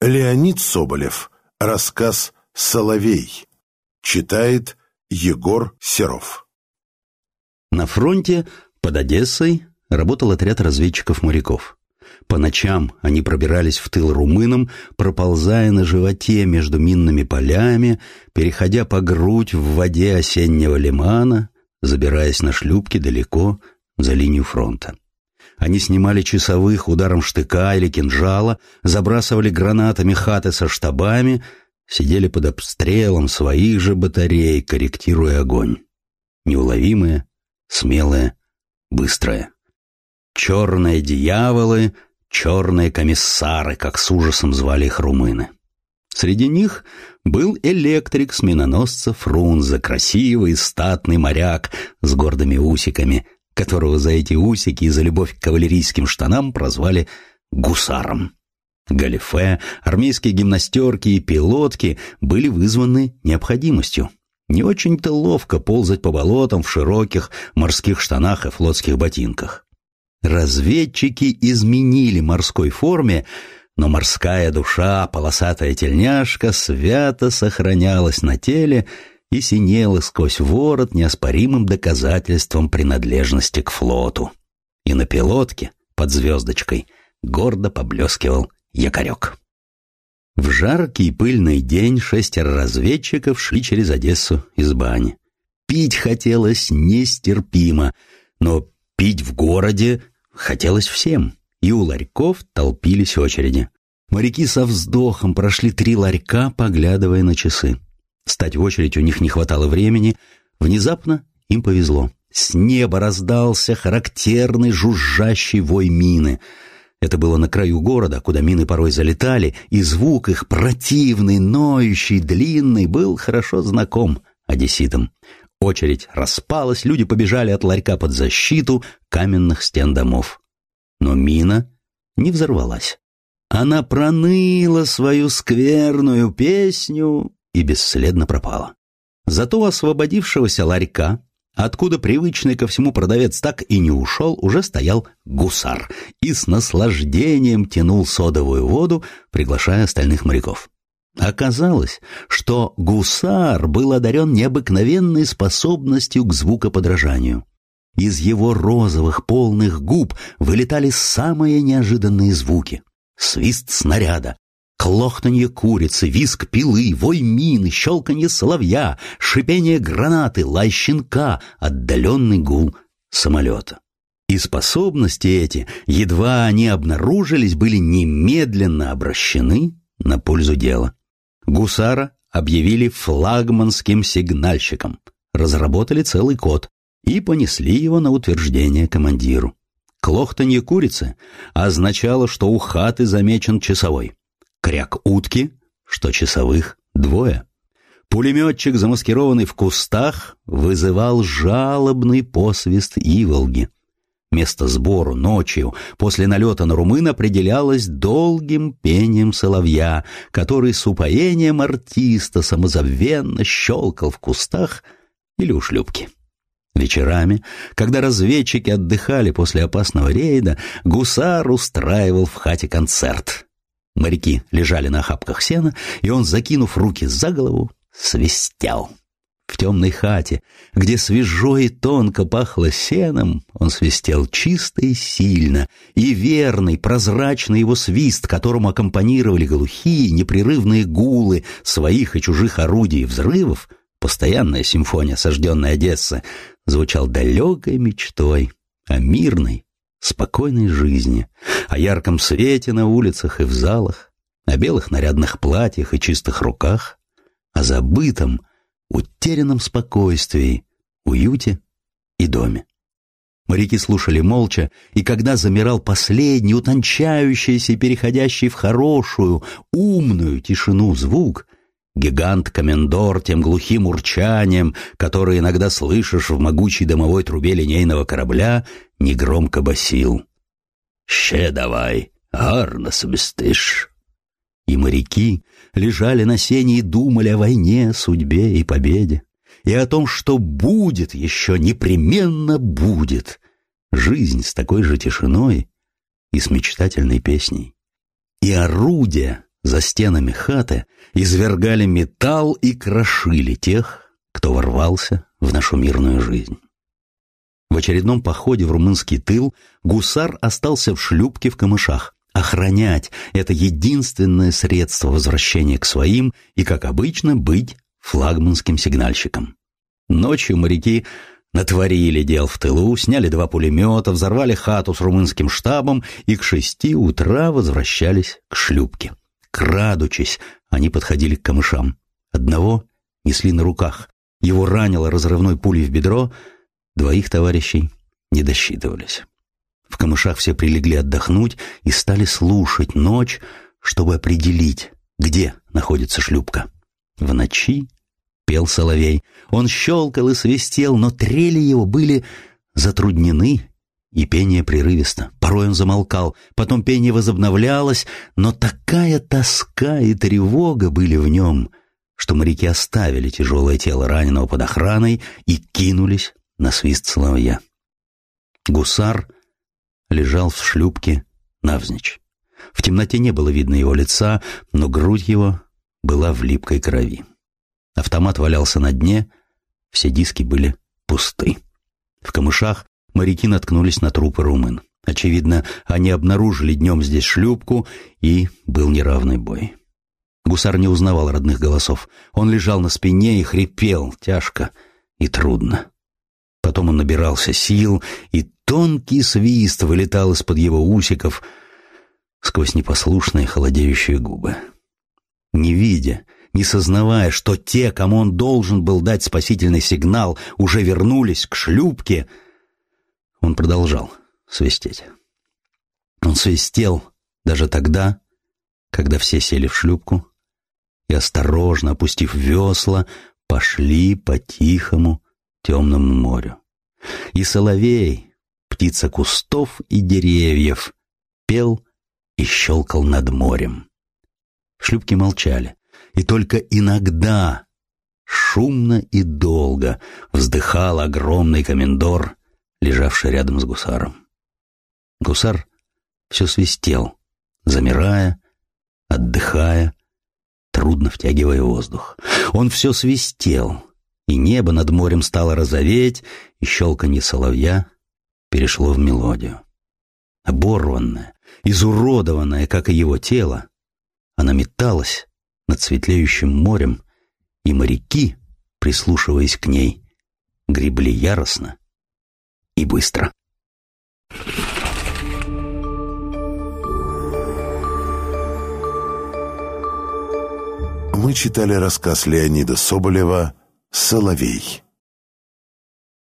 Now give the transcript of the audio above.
Леонид Соболев. Рассказ «Соловей». Читает Егор Серов. На фронте под Одессой работал отряд разведчиков-моряков. По ночам они пробирались в тыл румынам, проползая на животе между минными полями, переходя по грудь в воде осеннего лимана, забираясь на шлюпки далеко за линию фронта. Они снимали часовых ударом штыка или кинжала, забрасывали гранатами хаты со штабами, сидели под обстрелом своих же батарей, корректируя огонь. Неуловимые, смелые, быстрые. Черные дьяволы, черные комиссары, как с ужасом звали их румыны. Среди них был электрик с миноносца Фрунзе, красивый статный моряк с гордыми усиками, которого за эти усики и за любовь к кавалерийским штанам прозвали гусаром. Галифе, армейские гимнастерки и пилотки были вызваны необходимостью. Не очень-то ловко ползать по болотам в широких морских штанах и флотских ботинках. Разведчики изменили морской форме, но морская душа, полосатая тельняшка, свято сохранялась на теле и синела сквозь ворот неоспоримым доказательством принадлежности к флоту. И на пилотке, под звездочкой, гордо поблескивал якорек. В жаркий пыльный день шестеро разведчиков шли через Одессу из бани. Пить хотелось нестерпимо, но пить в городе хотелось всем, и у ларьков толпились очереди. Моряки со вздохом прошли три ларька, поглядывая на часы. Стать в очередь у них не хватало времени. Внезапно им повезло. С неба раздался характерный жужжащий вой мины. Это было на краю города, куда мины порой залетали, и звук их противный, ноющий, длинный был хорошо знаком одесситам. Очередь распалась, люди побежали от ларька под защиту каменных стен домов. Но мина не взорвалась. Она проныла свою скверную песню и бесследно пропала. Зато освободившегося ларька, откуда привычный ко всему продавец так и не ушел, уже стоял гусар и с наслаждением тянул содовую воду, приглашая остальных моряков. Оказалось, что гусар был одарен необыкновенной способностью к звукоподражанию. Из его розовых полных губ вылетали самые неожиданные звуки. Свист снаряда, Клохтанье курицы, виск пилы, вой мины, щелканье соловья, шипение гранаты, лай щенка, отдаленный гул самолета. И способности эти, едва они обнаружились, были немедленно обращены на пользу дела. Гусара объявили флагманским сигнальщиком, разработали целый код и понесли его на утверждение командиру. Клохтанье курицы означало, что у хаты замечен часовой кряк утки, что часовых двое. Пулеметчик, замаскированный в кустах, вызывал жалобный посвист иволги. Место сбору ночью после налета на румын определялось долгим пением соловья, который с упоением артиста самозабвенно щелкал в кустах или у шлюпки. Вечерами, когда разведчики отдыхали после опасного рейда, гусар устраивал в хате концерт — Моряки лежали на охапках сена, и он, закинув руки за голову, свистел. В темной хате, где свежо и тонко пахло сеном, он свистел чисто и сильно, и верный, прозрачный его свист, которому аккомпанировали глухие, непрерывные гулы своих и чужих орудий и взрывов, постоянная симфония сожженной Одессы, звучал далекой мечтой о мирной, спокойной жизни, о ярком свете на улицах и в залах, о белых нарядных платьях и чистых руках, о забытом, утерянном спокойствии, уюте и доме. Моряки слушали молча, и когда замирал последний, утончающийся и переходящий в хорошую, умную тишину звук, Гигант-комендор тем глухим урчанием, которое иногда слышишь в могучей домовой трубе линейного корабля, негромко басил. «Ще давай, гарно свистишь!» И моряки лежали на сене и думали о войне, судьбе и победе, и о том, что будет еще, непременно будет, жизнь с такой же тишиной и с мечтательной песней. И орудия за стенами хаты извергали металл и крошили тех, кто ворвался в нашу мирную жизнь. В очередном походе в румынский тыл гусар остался в шлюпке в камышах. Охранять — это единственное средство возвращения к своим и, как обычно, быть флагманским сигнальщиком. Ночью моряки натворили дел в тылу, сняли два пулемета, взорвали хату с румынским штабом и к шести утра возвращались к шлюпке. Крадучись, они подходили к камышам. Одного несли на руках. Его ранило разрывной пулей в бедро, двоих товарищей не досчитывались. В камышах все прилегли отдохнуть и стали слушать ночь, чтобы определить, где находится шлюпка. В ночи пел соловей. Он щелкал и свистел, но трели его были затруднены, и пение прерывисто. Порой он замолкал, потом пение возобновлялось, но такая тоска и тревога были в нем, что моряки оставили тяжелое тело раненого под охраной и кинулись на свист соловья. Гусар лежал в шлюпке навзничь. В темноте не было видно его лица, но грудь его была в липкой крови. Автомат валялся на дне, все диски были пусты. В камышах моряки наткнулись на трупы румын. Очевидно, они обнаружили днем здесь шлюпку, и был неравный бой. Гусар не узнавал родных голосов. Он лежал на спине и хрипел тяжко и трудно. Потом он набирался сил, и тонкий свист вылетал из-под его усиков сквозь непослушные холодеющие губы. Не видя, не сознавая, что те, кому он должен был дать спасительный сигнал, уже вернулись к шлюпке, он продолжал свистеть. Он свистел даже тогда, когда все сели в шлюпку, и, осторожно опустив весла, пошли по тихому темному морю. И соловей, птица кустов и деревьев, пел и щелкал над морем. Шлюпки молчали, и только иногда, шумно и долго, вздыхал огромный комендор, лежавший рядом с гусаром. Гусар все свистел, замирая, отдыхая, трудно втягивая воздух. Он все свистел, и небо над морем стало розоветь, и щелканье соловья перешло в мелодию. Оборванная, изуродованная, как и его тело, она металась над светлеющим морем, и моряки, прислушиваясь к ней, гребли яростно и быстро. Мы читали рассказ Леонида Соболева «Соловей».